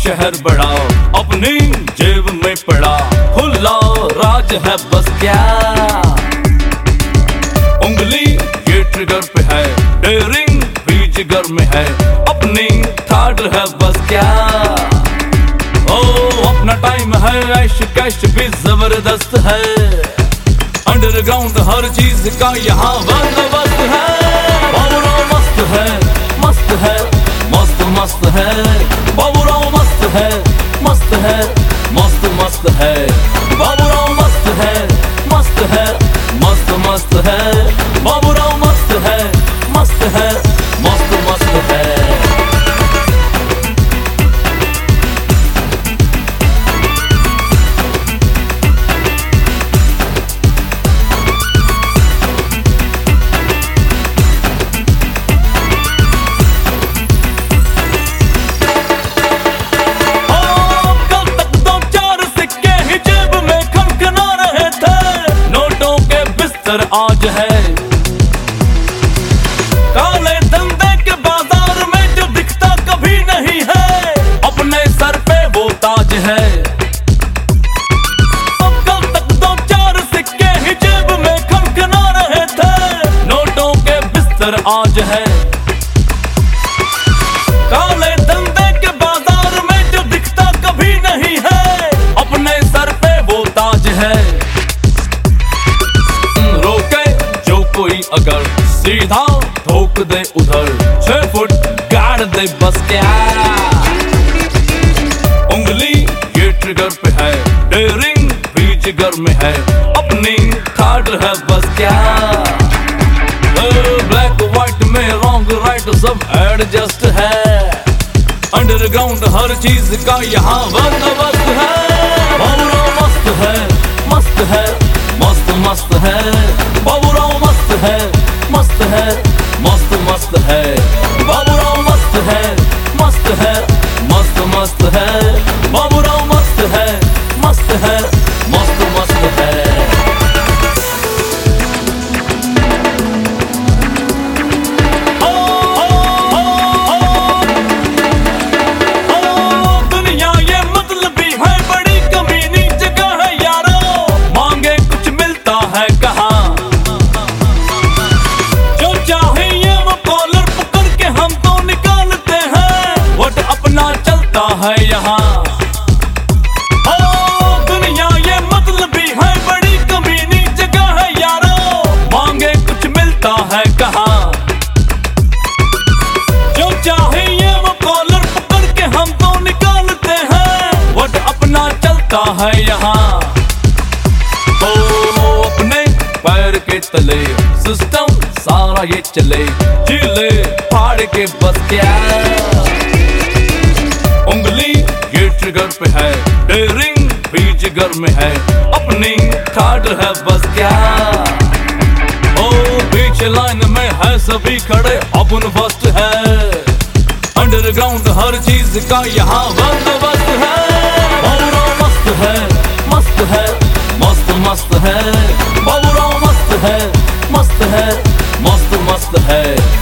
शहर बड़ा अपनी जेब में पड़ा। खुला राज है बस क्या? उंगली ये ट्रिगर पे है डेयरिंग भी जिगर में है। अपनी ठाड है बस क्या? ओ, अपना टाइम है, ऐश कैश भी ज़बरदस्त है। अंडरग्राउंड हर चीज़ का यहाँ बंदोबस्त है। मस्त है मस्त है, मस्त मस्त है। मस्त है मस्त मस्त है बाबूराव मस्त है मस्त है। सीधा ठोक दे उधर। छह फुट गाड़ दे बस क्या उंगली ये ट्रिगर पे है। डेयरिंग भी जिगर में है। अपनी ठाड है बस क्या ब्लैक व्हाइट में रॉन्ग राइट सब एडजस्ट है। अंडरग्राउंड हर चीज़ का यहाँ बंदोबस्त है। बाबूराव मस्त है मस्त है, मस्त मस्त है। बाबूराव मस्त है है मस्त मस्त है। बाबूराव मस्त है मस्त है मस्त मस्त है। बाबूराव है यहाँ। ओ अपने पैर के तले सिस्टम सारा ये चले। ज़िले फाड़ के बस क्या उंगली ये ट्रिगर पे है डेयरिंग भी जिगर में है। अपनी ठाड है बस क्या ओ बीच लाइन में है सभी खड़े अपन फ़र्स्ट है। अंडरग्राउंड हर चीज़ का यहाँ बंदोबस्त है। है मस्त है मस्त मस्त है।